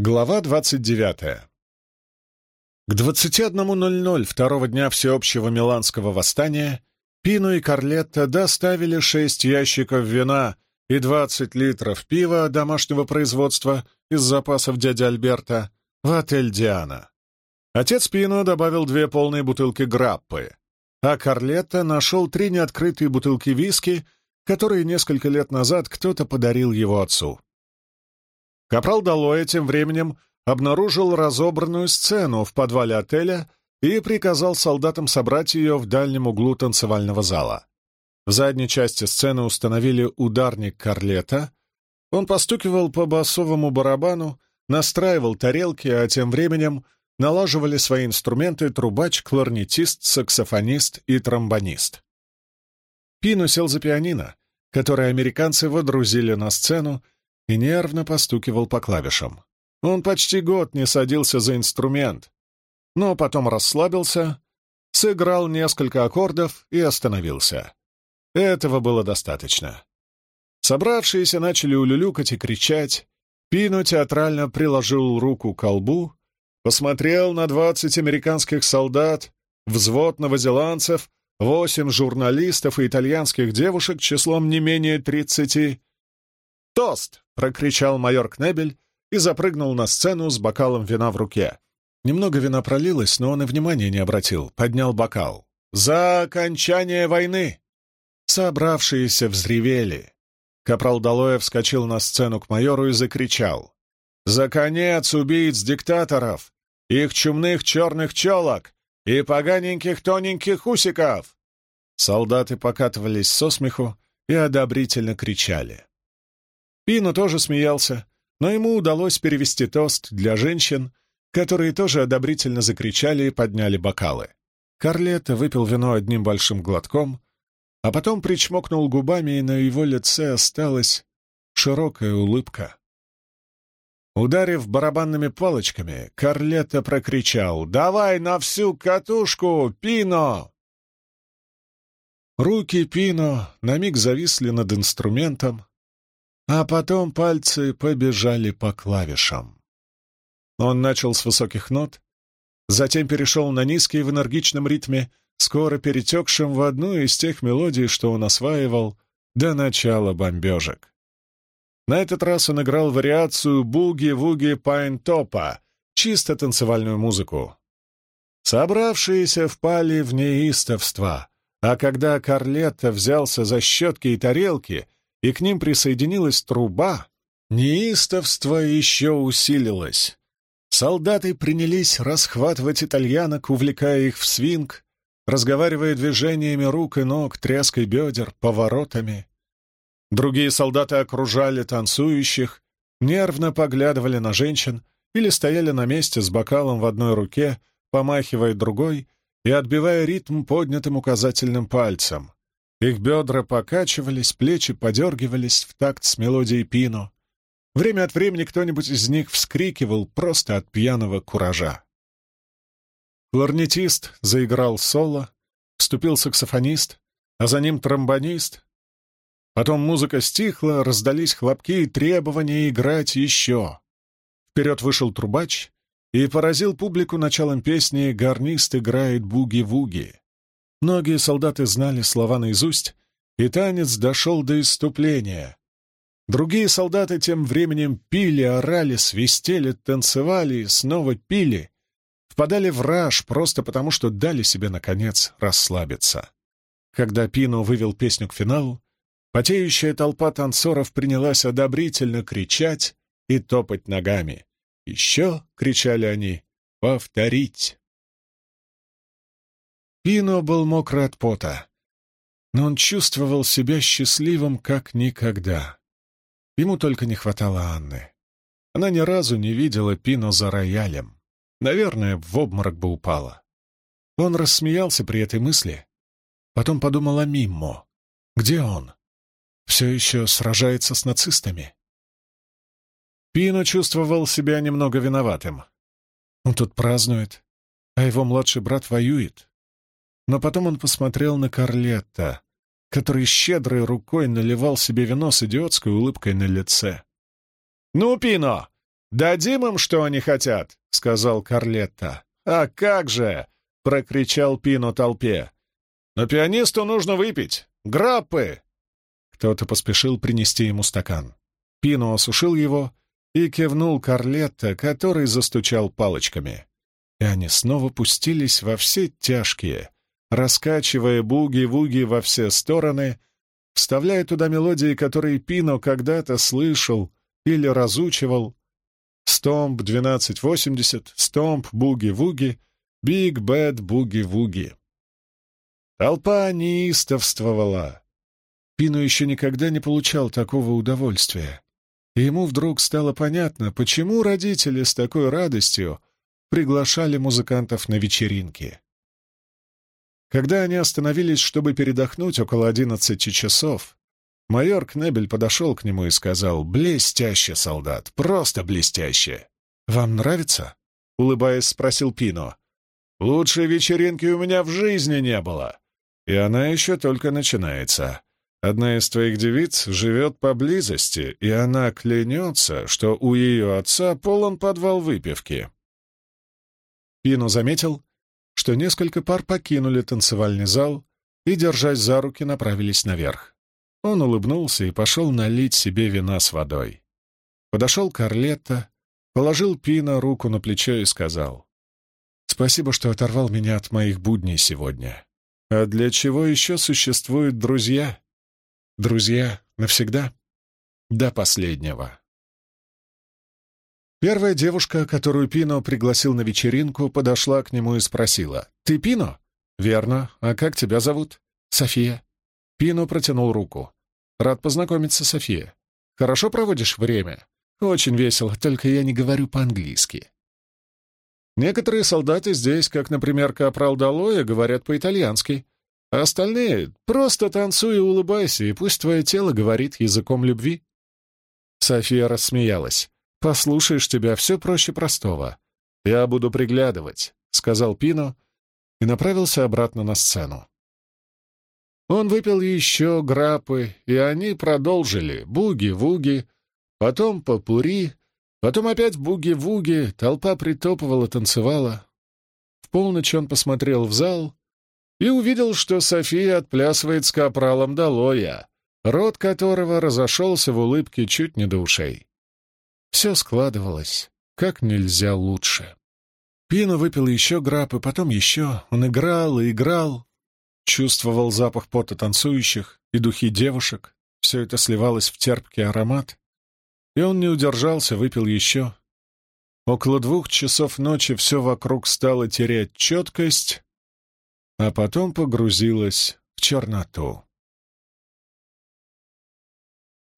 Глава 29. К 21.00 второго дня всеобщего миланского восстания Пину и Карлетта доставили шесть ящиков вина и 20 литров пива домашнего производства из запасов дяди Альберта в отель «Диана». Отец Пино добавил две полные бутылки граппы, а Карлетта нашел три неоткрытые бутылки виски, которые несколько лет назад кто-то подарил его отцу. Капрал Далоя тем временем обнаружил разобранную сцену в подвале отеля и приказал солдатам собрать ее в дальнем углу танцевального зала. В задней части сцены установили ударник Карлета. Он постукивал по басовому барабану, настраивал тарелки, а тем временем налаживали свои инструменты трубач, кларнетист, саксофонист и тромбонист. Пину сел за пианино, которое американцы водрузили на сцену, и нервно постукивал по клавишам. Он почти год не садился за инструмент, но потом расслабился, сыграл несколько аккордов и остановился. Этого было достаточно. Собравшиеся начали улюлюкать и кричать. Пино театрально приложил руку к колбу, посмотрел на двадцать американских солдат, взвод новозеландцев, восемь журналистов и итальянских девушек числом не менее тридцати. «Тост!» прокричал майор Кнебель и запрыгнул на сцену с бокалом вина в руке. Немного вина пролилось, но он и внимания не обратил, поднял бокал. «За окончание войны!» Собравшиеся взревели. Капрал Далоя вскочил на сцену к майору и закричал. «За конец убийц-диктаторов, их чумных черных челок и поганеньких тоненьких усиков!» Солдаты покатывались со смеху и одобрительно кричали. Пино тоже смеялся, но ему удалось перевести тост для женщин, которые тоже одобрительно закричали и подняли бокалы. Карлетто выпил вино одним большим глотком, а потом причмокнул губами, и на его лице осталась широкая улыбка. Ударив барабанными палочками, Карлетто прокричал «Давай на всю катушку, Пино!» Руки Пино на миг зависли над инструментом, а потом пальцы побежали по клавишам. Он начал с высоких нот, затем перешел на низкие в энергичном ритме, скоро перетекшим в одну из тех мелодий, что он осваивал до начала бомбежек. На этот раз он играл вариацию «Буги-вуги Пайн-топа», чисто танцевальную музыку. Собравшиеся впали в неистовство, а когда Карлетто взялся за щетки и тарелки — и к ним присоединилась труба, неистовство еще усилилось. Солдаты принялись расхватывать итальянок, увлекая их в свинг, разговаривая движениями рук и ног, тряской бедер, поворотами. Другие солдаты окружали танцующих, нервно поглядывали на женщин или стояли на месте с бокалом в одной руке, помахивая другой и отбивая ритм поднятым указательным пальцем. Их бедра покачивались, плечи подергивались в такт с мелодией пино. Время от времени кто-нибудь из них вскрикивал просто от пьяного куража. Кларнетист заиграл соло, вступил саксофонист, а за ним тромбонист. Потом музыка стихла, раздались хлопки и требования играть еще. Вперед вышел трубач и поразил публику началом песни «Гарнист играет буги-вуги». Многие солдаты знали слова наизусть, и танец дошел до иступления. Другие солдаты тем временем пили, орали, свистели, танцевали и снова пили, впадали в раж просто потому, что дали себе, наконец, расслабиться. Когда Пино вывел песню к финалу, потеющая толпа танцоров принялась одобрительно кричать и топать ногами. «Еще!» — кричали они. «Повторить!» Пино был мокрый от пота, но он чувствовал себя счастливым как никогда. Ему только не хватало Анны. Она ни разу не видела Пино за роялем. Наверное, в обморок бы упала. Он рассмеялся при этой мысли. Потом подумал о Миммо. Где он? Все еще сражается с нацистами? Пино чувствовал себя немного виноватым. Он тут празднует, а его младший брат воюет. Но потом он посмотрел на Карлетта, который щедрой рукой наливал себе вино с идиотской улыбкой на лице. «Ну, Пино, «Дадим им, что они хотят», — сказал Карлетта. «А как же!» — прокричал Пино толпе. «Но пианисту нужно выпить! Граппы!» Кто-то поспешил принести ему стакан. Пино осушил его и кивнул Карлетта, который застучал палочками. И они снова пустились во все тяжкие, раскачивая буги-вуги во все стороны, вставляя туда мелодии, которые Пино когда-то слышал или разучивал. Стомп 1280, Стомп Буги-Вуги, Биг Бэд Буги-Вуги. Толпа неистовствовала. Пино еще никогда не получал такого удовольствия. И ему вдруг стало понятно, почему родители с такой радостью приглашали музыкантов на вечеринки. Когда они остановились, чтобы передохнуть около одиннадцати часов, майор Кнебель подошел к нему и сказал «Блестяще, солдат, просто блестяще! Вам нравится?» — улыбаясь, спросил Пино. «Лучшей вечеринки у меня в жизни не было, и она еще только начинается. Одна из твоих девиц живет поблизости, и она клянется, что у ее отца полон подвал выпивки». Пино заметил, что несколько пар покинули танцевальный зал и, держась за руки, направились наверх. Он улыбнулся и пошел налить себе вина с водой. Подошел Карлетто, положил Пина руку на плечо и сказал, «Спасибо, что оторвал меня от моих будней сегодня. А для чего еще существуют друзья? Друзья навсегда? До последнего». Первая девушка, которую Пино пригласил на вечеринку, подошла к нему и спросила. «Ты Пино?» «Верно. А как тебя зовут?» «София». Пино протянул руку. «Рад познакомиться, София. Хорошо проводишь время?» «Очень весело, только я не говорю по-английски». Некоторые солдаты здесь, как, например, капрал Далоя, говорят по-итальянски, а остальные — просто танцуй и улыбайся, и пусть твое тело говорит языком любви. София рассмеялась. «Послушаешь тебя, все проще простого. Я буду приглядывать», — сказал Пино и направился обратно на сцену. Он выпил еще грапы, и они продолжили буги-вуги, потом попури, потом опять буги-вуги, толпа притопывала, танцевала. В полночь он посмотрел в зал и увидел, что София отплясывает с капралом Долоя, рот которого разошелся в улыбке чуть не до ушей. Все складывалось как нельзя лучше. Пино выпил еще граб, и потом еще. Он играл и играл. Чувствовал запах пота танцующих и духи девушек. Все это сливалось в терпкий аромат. И он не удержался, выпил еще. Около двух часов ночи все вокруг стало терять четкость, а потом погрузилось в черноту.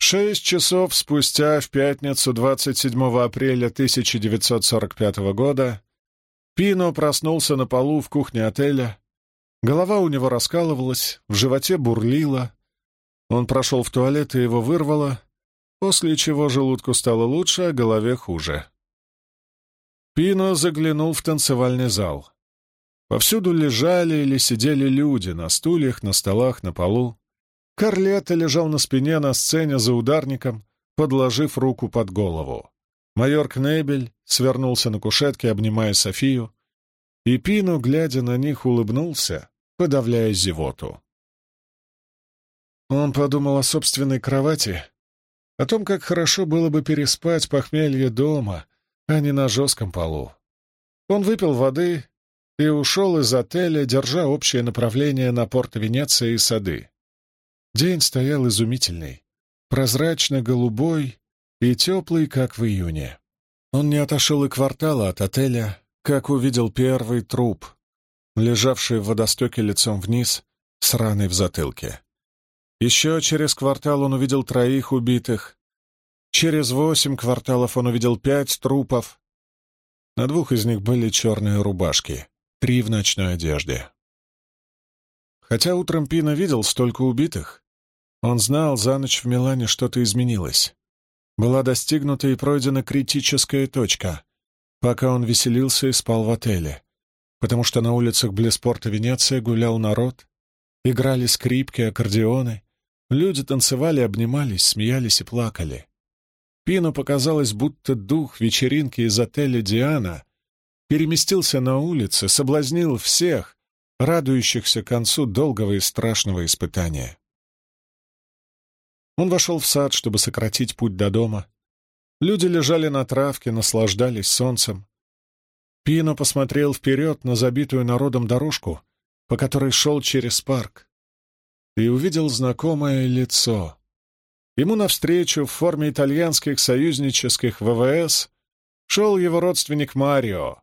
Шесть часов спустя, в пятницу 27 апреля 1945 года, Пино проснулся на полу в кухне отеля. Голова у него раскалывалась, в животе бурлила. Он прошел в туалет и его вырвало, после чего желудку стало лучше, а голове хуже. Пино заглянул в танцевальный зал. Повсюду лежали или сидели люди на стульях, на столах, на полу. Карлетто лежал на спине на сцене за ударником, подложив руку под голову. Майор Кнебель свернулся на кушетке, обнимая Софию, и Пину, глядя на них, улыбнулся, подавляя зевоту. Он подумал о собственной кровати, о том, как хорошо было бы переспать похмелье дома, а не на жестком полу. Он выпил воды и ушел из отеля, держа общее направление на порт Венеция и сады. День стоял изумительный, прозрачно-голубой и теплый, как в июне. Он не отошел и квартала от отеля, как увидел первый труп, лежавший в водостоке лицом вниз, с раной в затылке. Еще через квартал он увидел троих убитых. Через восемь кварталов он увидел пять трупов. На двух из них были черные рубашки, три в ночной одежде. Хотя утром Пина видел столько убитых, он знал, за ночь в Милане что-то изменилось. Была достигнута и пройдена критическая точка, пока он веселился и спал в отеле, потому что на улицах Блеспорта Венеция гулял народ, играли скрипки, аккордеоны, люди танцевали, обнимались, смеялись и плакали. Пину показалось, будто дух вечеринки из отеля «Диана» переместился на улицы, соблазнил всех, радующихся концу долгого и страшного испытания. Он вошел в сад, чтобы сократить путь до дома. Люди лежали на травке, наслаждались солнцем. Пино посмотрел вперед на забитую народом дорожку, по которой шел через парк, и увидел знакомое лицо. Ему навстречу в форме итальянских союзнических ВВС шел его родственник Марио.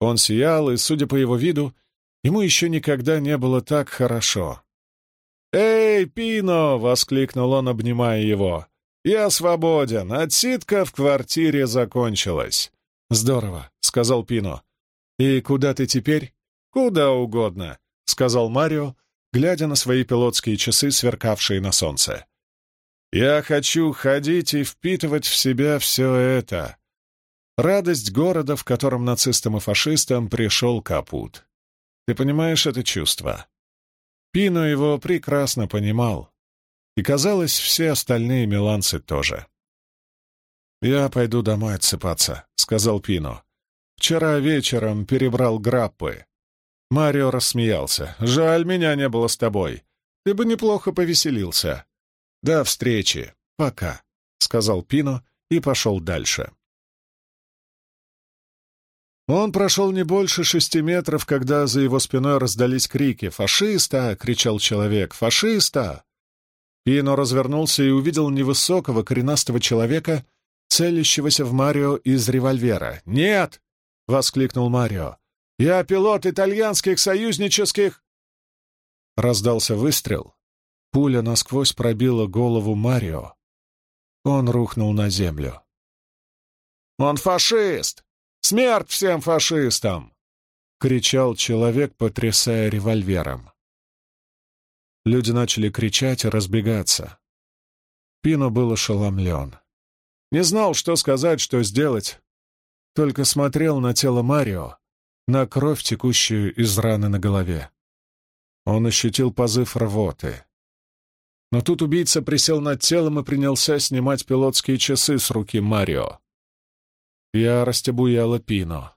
Он сиял, и, судя по его виду, ему еще никогда не было так хорошо. «Эй, Пино!» — воскликнул он, обнимая его. «Я свободен. Отсидка в квартире закончилась». «Здорово», — сказал Пино. «И куда ты теперь?» «Куда угодно», — сказал Марио, глядя на свои пилотские часы, сверкавшие на солнце. «Я хочу ходить и впитывать в себя все это. Радость города, в котором нацистам и фашистам пришел капут. Ты понимаешь это чувство?» Пино его прекрасно понимал, и, казалось, все остальные миланцы тоже. «Я пойду домой отсыпаться», — сказал Пино. «Вчера вечером перебрал граппы». Марио рассмеялся. «Жаль, меня не было с тобой. Ты бы неплохо повеселился». «До встречи. Пока», — сказал Пино и пошел дальше. Он прошел не больше шести метров, когда за его спиной раздались крики «Фашиста!» — кричал человек. «Фашиста!» Пино развернулся и увидел невысокого коренастого человека, целящегося в Марио из револьвера. «Нет!» — воскликнул Марио. «Я пилот итальянских союзнических...» Раздался выстрел. Пуля насквозь пробила голову Марио. Он рухнул на землю. «Он фашист! Смерть всем фашистам!» — кричал человек, потрясая револьвером. Люди начали кричать и разбегаться. Пино был ошеломлен. Не знал, что сказать, что сделать. Только смотрел на тело Марио, на кровь, текущую из раны на голове. Он ощутил позыв рвоты. Но тут убийца присел над телом и принялся снимать пилотские часы с руки Марио. Ярость обуяла Пино.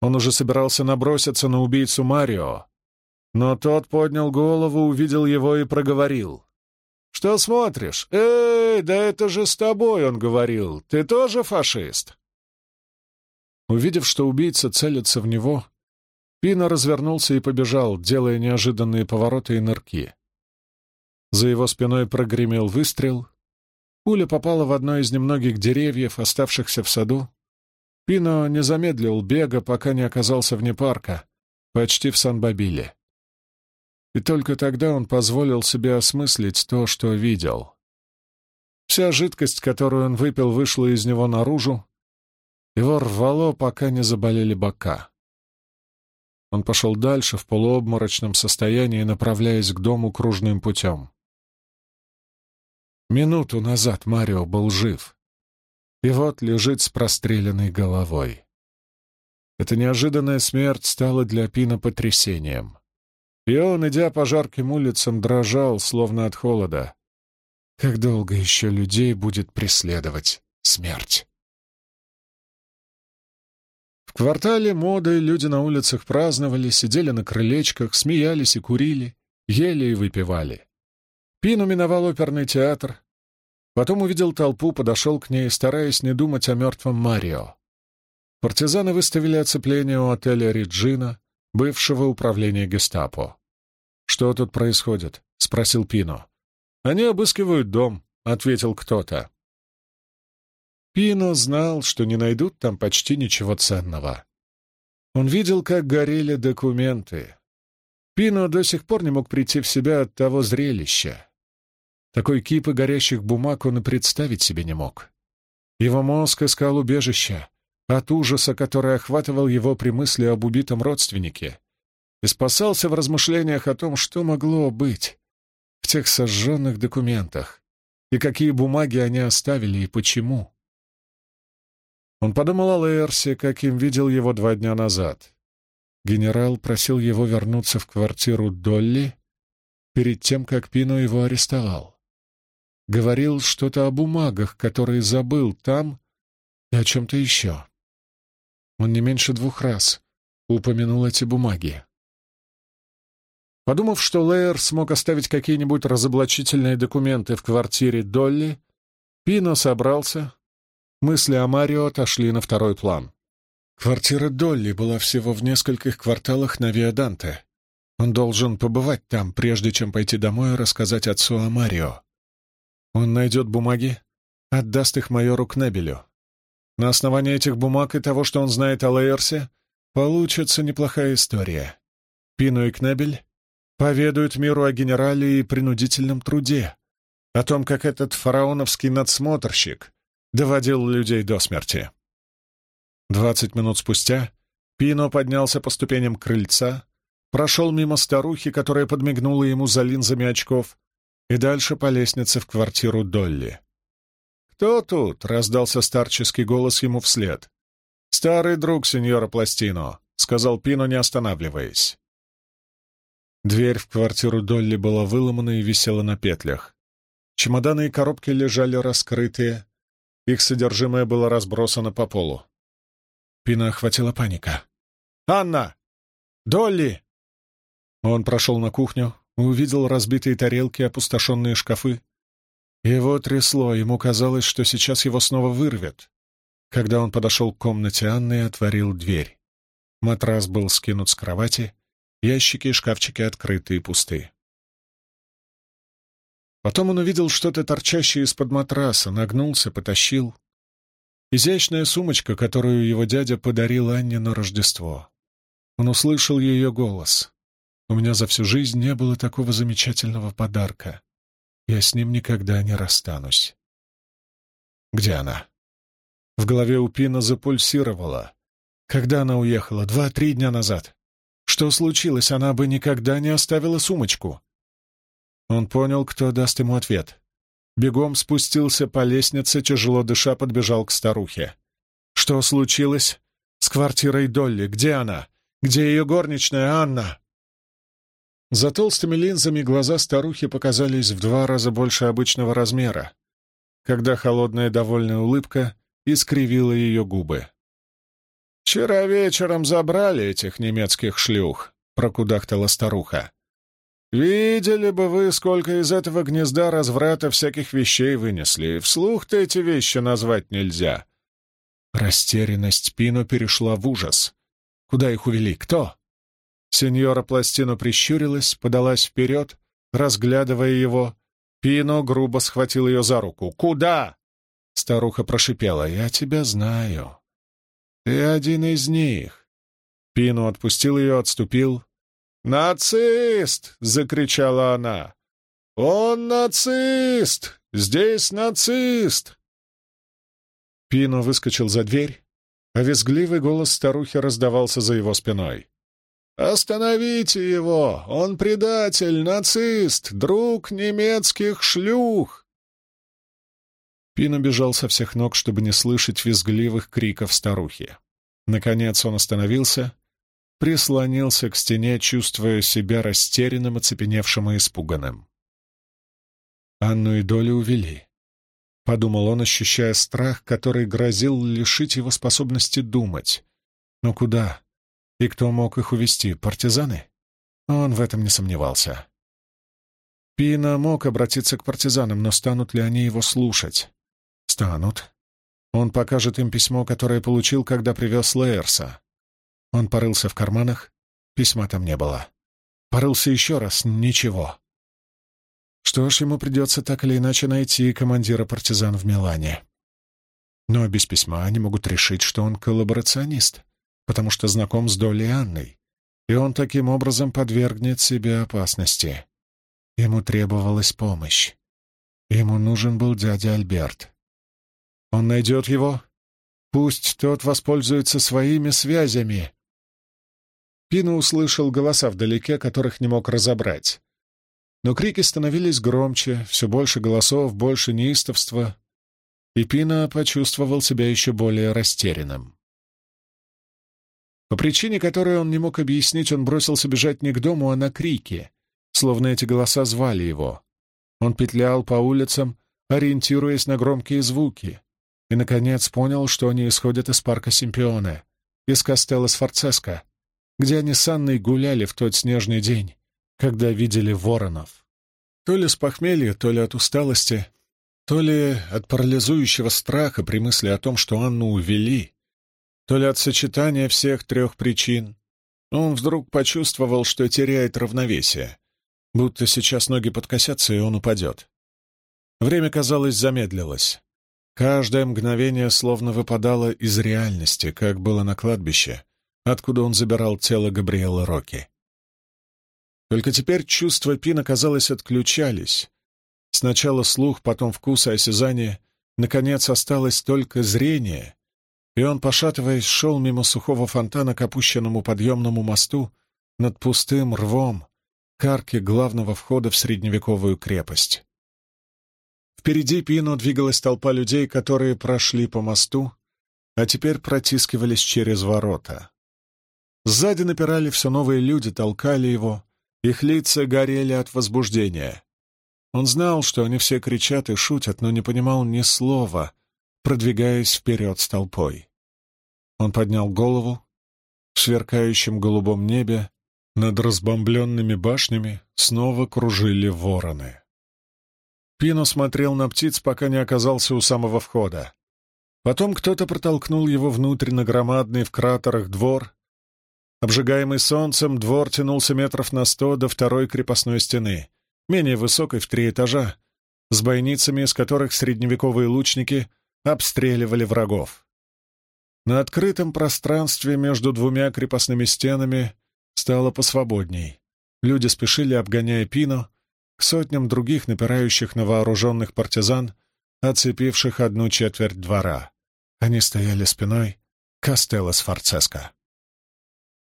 Он уже собирался наброситься на убийцу Марио, но тот поднял голову, увидел его и проговорил. «Что смотришь? Эй, да это же с тобой!» — он говорил. «Ты тоже фашист?» Увидев, что убийца целится в него, Пино развернулся и побежал, делая неожиданные повороты и нырки. За его спиной прогремел выстрел. Пуля попала в одно из немногих деревьев, оставшихся в саду. Пино не замедлил бега, пока не оказался вне парка, почти в Сан-Бабиле. И только тогда он позволил себе осмыслить то, что видел. Вся жидкость, которую он выпил, вышла из него наружу. Его рвало, пока не заболели бока. Он пошел дальше в полуобморочном состоянии, направляясь к дому кружным путем. Минуту назад Марио был жив. И вот лежит с простреленной головой. Эта неожиданная смерть стала для Пина потрясением. И он, идя по жарким улицам, дрожал, словно от холода. Как долго еще людей будет преследовать смерть? В квартале моды люди на улицах праздновали, сидели на крылечках, смеялись и курили, ели и выпивали. Пину миновал оперный театр, потом увидел толпу, подошел к ней, стараясь не думать о мертвом Марио. Партизаны выставили оцепление у отеля «Реджина», бывшего управления гестапо. «Что тут происходит?» — спросил Пино. «Они обыскивают дом», — ответил кто-то. Пино знал, что не найдут там почти ничего ценного. Он видел, как горели документы. Пино до сих пор не мог прийти в себя от того зрелища. Такой кипы горящих бумаг он и представить себе не мог. Его мозг искал убежища, от ужаса, который охватывал его при мысли об убитом родственнике, и спасался в размышлениях о том, что могло быть в тех сожженных документах, и какие бумаги они оставили, и почему. Он подумал о Лейерсе, каким видел его два дня назад. Генерал просил его вернуться в квартиру Долли перед тем, как Пино его арестовал. Говорил что-то о бумагах, которые забыл там, и о чем-то еще. Он не меньше двух раз упомянул эти бумаги. Подумав, что Лейер смог оставить какие-нибудь разоблачительные документы в квартире Долли, Пино собрался. Мысли о Марио отошли на второй план. Квартира Долли была всего в нескольких кварталах на Виаданте. Он должен побывать там, прежде чем пойти домой и рассказать отцу о Марио. Он найдет бумаги, отдаст их майору Кнебелю. На основании этих бумаг и того, что он знает о Лейерсе, получится неплохая история. Пино и Кнебель поведают миру о генерале и принудительном труде, о том, как этот фараоновский надсмотрщик доводил людей до смерти. Двадцать минут спустя Пино поднялся по ступеням крыльца, прошел мимо старухи, которая подмигнула ему за линзами очков, и дальше по лестнице в квартиру Долли. «Кто тут?» — раздался старческий голос ему вслед. «Старый друг сеньора Пластино», — сказал Пино, не останавливаясь. Дверь в квартиру Долли была выломана и висела на петлях. Чемоданы и коробки лежали раскрытые, их содержимое было разбросано по полу. Пина охватила паника. «Анна! Долли!» Он прошел на кухню, увидел разбитые тарелки, опустошенные шкафы. Его трясло, ему казалось, что сейчас его снова вырвет. Когда он подошел к комнате Анны и отворил дверь. Матрас был скинут с кровати, ящики и шкафчики открыты и пусты. Потом он увидел что-то торчащее из-под матраса, нагнулся, потащил. Изящная сумочка, которую его дядя подарил Анне на Рождество. Он услышал ее голос. «У меня за всю жизнь не было такого замечательного подарка. Я с ним никогда не расстанусь». «Где она?» В голове у Пина запульсировала. Когда она уехала? Два-три дня назад. Что случилось? Она бы никогда не оставила сумочку. Он понял, кто даст ему ответ. Бегом спустился по лестнице, тяжело дыша, подбежал к старухе. «Что случилось с квартирой Долли? Где она? Где ее горничная Анна?» За толстыми линзами глаза старухи показались в два раза больше обычного размера, когда холодная довольная улыбка искривила ее губы. «Вчера вечером забрали этих немецких шлюх», — прокудахтала старуха. «Видели бы вы, сколько из этого гнезда разврата всяких вещей вынесли. Вслух-то эти вещи назвать нельзя». Растерянность Пино перешла в ужас. «Куда их увели? Кто?» Сеньора Пластино прищурилась, подалась вперед, разглядывая его. Пино грубо схватил ее за руку. «Куда?» Старуха прошипела. «Я тебя знаю. Ты один из них». Пино отпустил ее, отступил. «Нацист!» — закричала она. «Он нацист! Здесь нацист!» Пино выскочил за дверь, а визгливый голос старухи раздавался за его спиной. «Остановите его! Он предатель, нацист, друг немецких шлюх!» Пино бежал со всех ног, чтобы не слышать визгливых криков старухи. Наконец он остановился прислонился к стене, чувствуя себя растерянным, оцепеневшим и испуганным. Анну и Долю увели. Подумал он, ощущая страх, который грозил лишить его способности думать. Но куда? И кто мог их увести? Партизаны? Он в этом не сомневался. Пина мог обратиться к партизанам, но станут ли они его слушать? Станут. Он покажет им письмо, которое получил, когда привез Лейерса. Он порылся в карманах, письма там не было. Порылся еще раз — ничего. Что ж, ему придется так или иначе найти командира партизан в Милане. Но без письма они могут решить, что он коллаборационист, потому что знаком с Долей Анной, и он таким образом подвергнет себе опасности. Ему требовалась помощь. Ему нужен был дядя Альберт. Он найдет его, пусть тот воспользуется своими связями, Пина услышал голоса вдалеке, которых не мог разобрать. Но крики становились громче, все больше голосов, больше неистовства, и Пина почувствовал себя еще более растерянным. По причине, которую он не мог объяснить, он бросился бежать не к дому, а на крики, словно эти голоса звали его. Он петлял по улицам, ориентируясь на громкие звуки, и, наконец, понял, что они исходят из парка Симпионе, из Кастелла Сфорцеско, где они с Анной гуляли в тот снежный день, когда видели воронов. То ли с похмелья, то ли от усталости, то ли от парализующего страха при мысли о том, что Анну увели, то ли от сочетания всех трех причин, он вдруг почувствовал, что теряет равновесие, будто сейчас ноги подкосятся, и он упадет. Время, казалось, замедлилось. Каждое мгновение словно выпадало из реальности, как было на кладбище, откуда он забирал тело Габриэла Рокки. Только теперь чувства Пина, казалось, отключались. Сначала слух, потом вкус и осязание. Наконец осталось только зрение, и он, пошатываясь, шел мимо сухого фонтана к опущенному подъемному мосту над пустым рвом к арке главного входа в средневековую крепость. Впереди Пино двигалась толпа людей, которые прошли по мосту, а теперь протискивались через ворота. Сзади напирали все новые люди, толкали его, их лица горели от возбуждения. Он знал, что они все кричат и шутят, но не понимал ни слова, продвигаясь вперед с толпой. Он поднял голову. В сверкающем голубом небе над разбомбленными башнями снова кружили вороны. Пино смотрел на птиц, пока не оказался у самого входа. Потом кто-то протолкнул его внутрь на громадный в кратерах двор. Обжигаемый солнцем, двор тянулся метров на сто до второй крепостной стены, менее высокой в три этажа, с бойницами, из которых средневековые лучники — обстреливали врагов. На открытом пространстве между двумя крепостными стенами стало посвободней. Люди спешили, обгоняя Пино, к сотням других напирающих на вооруженных партизан, оцепивших одну четверть двора. Они стояли спиной к Кастелло Сфорцеско.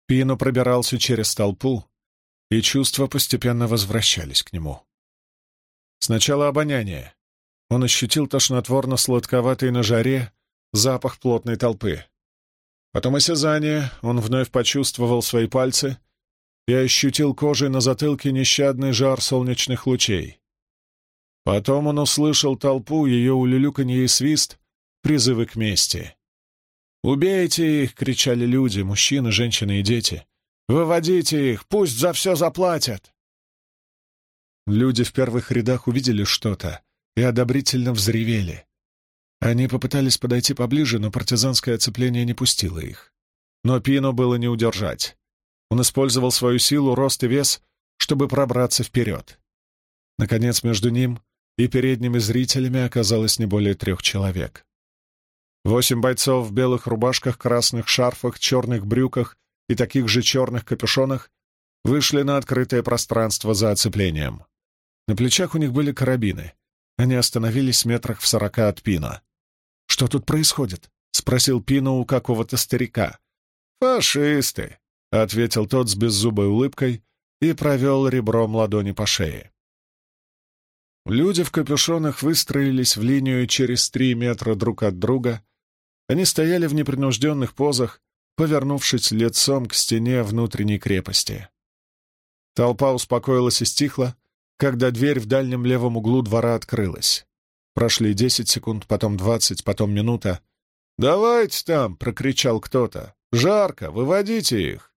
Пино пробирался через толпу, и чувства постепенно возвращались к нему. Сначала обоняние, он ощутил тошнотворно-сладковатый на жаре запах плотной толпы. Потом осязание, он вновь почувствовал свои пальцы и ощутил кожей на затылке нещадный жар солнечных лучей. Потом он услышал толпу, ее улюлюканье и свист, призывы к мести. «Убейте их!» — кричали люди, мужчины, женщины и дети. «Выводите их! Пусть за все заплатят!» Люди в первых рядах увидели что-то, и одобрительно взревели. Они попытались подойти поближе, но партизанское оцепление не пустило их. Но Пино было не удержать. Он использовал свою силу, рост и вес, чтобы пробраться вперед. Наконец, между ним и передними зрителями оказалось не более трех человек. Восемь бойцов в белых рубашках, красных шарфах, черных брюках и таких же черных капюшонах вышли на открытое пространство за оцеплением. На плечах у них были карабины, они остановились метрах в сорока от Пина. «Что тут происходит?» — спросил Пина у какого-то старика. «Фашисты!» — ответил тот с беззубой улыбкой и провел ребром ладони по шее. Люди в капюшонах выстроились в линию через три метра друг от друга. Они стояли в непринужденных позах, повернувшись лицом к стене внутренней крепости. Толпа успокоилась и стихла, когда дверь в дальнем левом углу двора открылась. Прошли десять секунд, потом двадцать, потом минута. «Давайте там!» — прокричал кто-то. «Жарко! Выводите их!»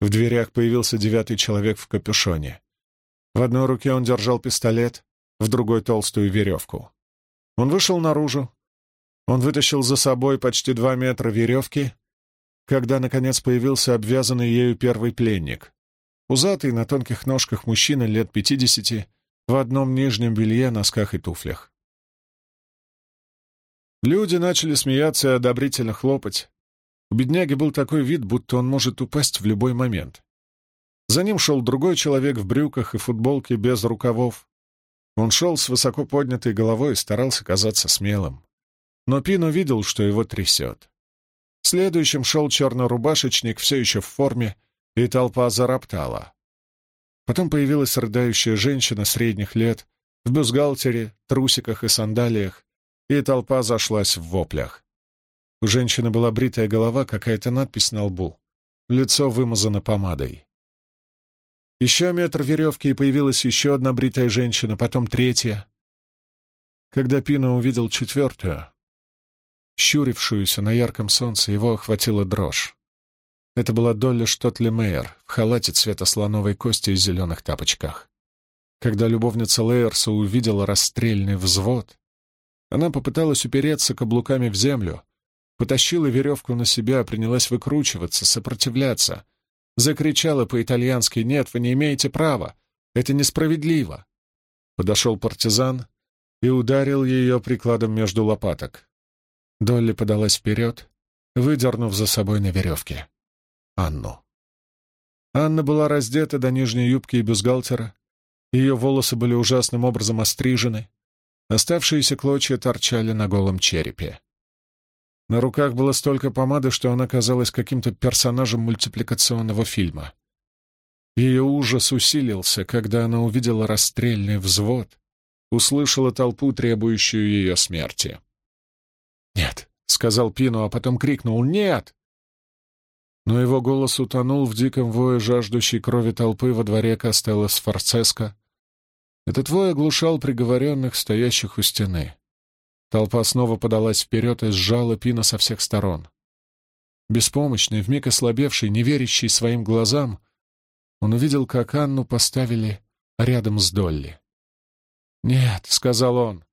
В дверях появился девятый человек в капюшоне. В одной руке он держал пистолет, в другой — толстую веревку. Он вышел наружу. Он вытащил за собой почти два метра веревки, когда, наконец, появился обвязанный ею первый пленник. Пузатый на тонких ножках мужчина лет пятидесяти, в одном нижнем белье, носках и туфлях. Люди начали смеяться и одобрительно хлопать. У бедняги был такой вид, будто он может упасть в любой момент. За ним шел другой человек в брюках и футболке без рукавов. Он шел с высоко поднятой головой и старался казаться смелым. Но Пин увидел, что его трясет. Следующим шел чернорубашечник, все еще в форме, и толпа зароптала. Потом появилась рыдающая женщина средних лет, в бюстгальтере, трусиках и сандалиях, и толпа зашлась в воплях. У женщины была бритая голова, какая-то надпись на лбу. Лицо вымазано помадой. Еще метр веревки, и появилась еще одна бритая женщина, потом третья. Когда Пино увидел четвертую, щурившуюся на ярком солнце, его охватила дрожь. Это была Долли Штотли Мейер в халате цвета слоновой кости и зеленых тапочках. Когда любовница Лейерса увидела расстрельный взвод, она попыталась упереться каблуками в землю, потащила веревку на себя, принялась выкручиваться, сопротивляться. Закричала по-итальянски «Нет, вы не имеете права! Это несправедливо!» Подошел партизан и ударил ее прикладом между лопаток. Долли подалась вперед, выдернув за собой на веревке. Анну. Анна была раздета до нижней юбки и бюстгальтера, ее волосы были ужасным образом острижены, оставшиеся клочья торчали на голом черепе. На руках было столько помады, что она казалась каким-то персонажем мультипликационного фильма. Ее ужас усилился, когда она увидела расстрельный взвод, услышала толпу, требующую ее смерти. «Нет», — сказал Пино, а потом крикнул «Нет!» Но его голос утонул в диком вое жаждущей крови толпы во дворе Костелло Сфорцеско. Этот вой оглушал приговоренных, стоящих у стены. Толпа снова подалась вперед и сжала Пина со всех сторон. Беспомощный, вмиг ослабевший, не верящий своим глазам, он увидел, как Анну поставили рядом с Долли. «Нет», — сказал он.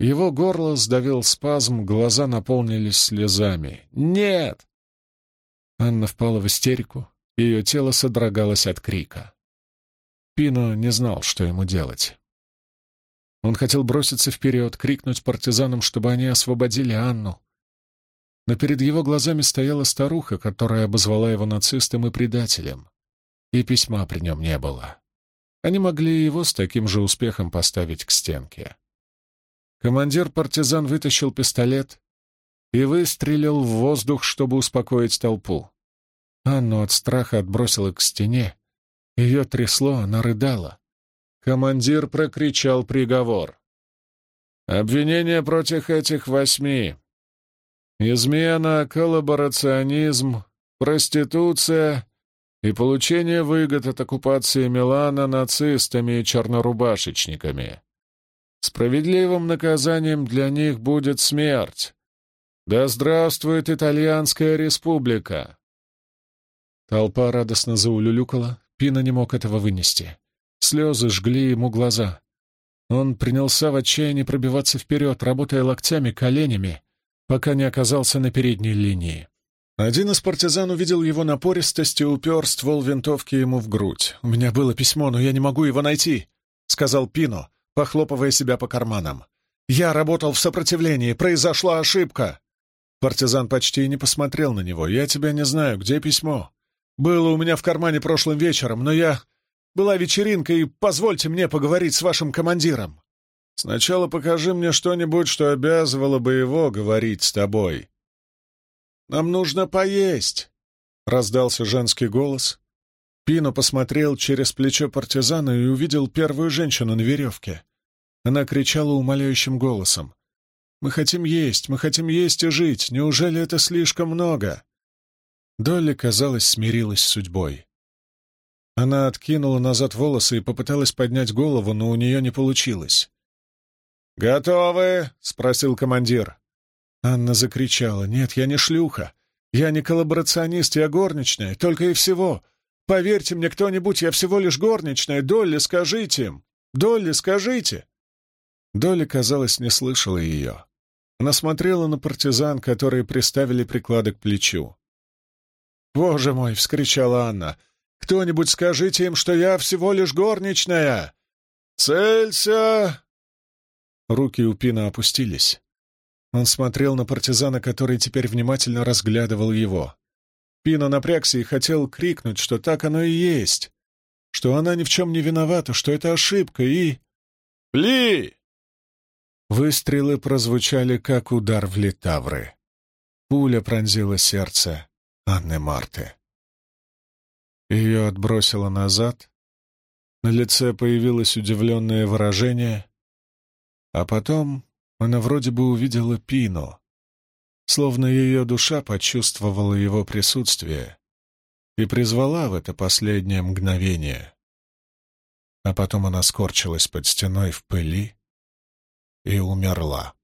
Его горло сдавил спазм, глаза наполнились слезами. «Нет!» Анна впала в истерику, ее тело содрогалось от крика. Пино не знал, что ему делать. Он хотел броситься вперед, крикнуть партизанам, чтобы они освободили Анну. Но перед его глазами стояла старуха, которая обозвала его нацистом и предателем. И письма при нем не было. Они могли его с таким же успехом поставить к стенке. Командир партизан вытащил пистолет и выстрелил в воздух, чтобы успокоить толпу. Анну от страха отбросило к стене. Ее трясло, она рыдала. Командир прокричал приговор. «Обвинение против этих восьми. Измена, коллаборационизм, проституция и получение выгод от оккупации Милана нацистами и чернорубашечниками. Справедливым наказанием для них будет смерть. Да здравствует Итальянская республика!» Толпа радостно заулюлюкала, Пина не мог этого вынести. Слезы жгли ему глаза. Он принялся в отчаянии пробиваться вперед, работая локтями, коленями, пока не оказался на передней линии. Один из партизан увидел его напористость и упер ствол винтовки ему в грудь. «У меня было письмо, но я не могу его найти», — сказал Пино, похлопывая себя по карманам. «Я работал в сопротивлении, произошла ошибка». Партизан почти не посмотрел на него. «Я тебя не знаю, где письмо?» Было у меня в кармане прошлым вечером, но я... Была вечеринка, и позвольте мне поговорить с вашим командиром. Сначала покажи мне что-нибудь, что обязывало бы его говорить с тобой. Нам нужно поесть, — раздался женский голос. Пино посмотрел через плечо партизана и увидел первую женщину на веревке. Она кричала умоляющим голосом. «Мы хотим есть, мы хотим есть и жить. Неужели это слишком много?» Долли, казалось, смирилась с судьбой. Она откинула назад волосы и попыталась поднять голову, но у нее не получилось. «Готовы?» — спросил командир. Анна закричала. «Нет, я не шлюха. Я не коллаборационист, я горничная, только и всего. Поверьте мне кто-нибудь, я всего лишь горничная. Долли, скажите им! Долли, скажите!» Долли, казалось, не слышала ее. Она смотрела на партизан, которые приставили приклады к плечу. «Боже мой!» — вскричала Анна. «Кто-нибудь скажите им, что я всего лишь горничная!» «Целься!» Руки у Пина опустились. Он смотрел на партизана, который теперь внимательно разглядывал его. Пино напрягся и хотел крикнуть, что так оно и есть, что она ни в чем не виновата, что это ошибка, и... «Пли!» Выстрелы прозвучали, как удар в литавры. Пуля пронзила сердце. Анны Марты. Ее отбросило назад, на лице появилось удивленное выражение, а потом она вроде бы увидела Пино, словно ее душа почувствовала его присутствие и призвала в это последнее мгновение. А потом она скорчилась под стеной в пыли и умерла.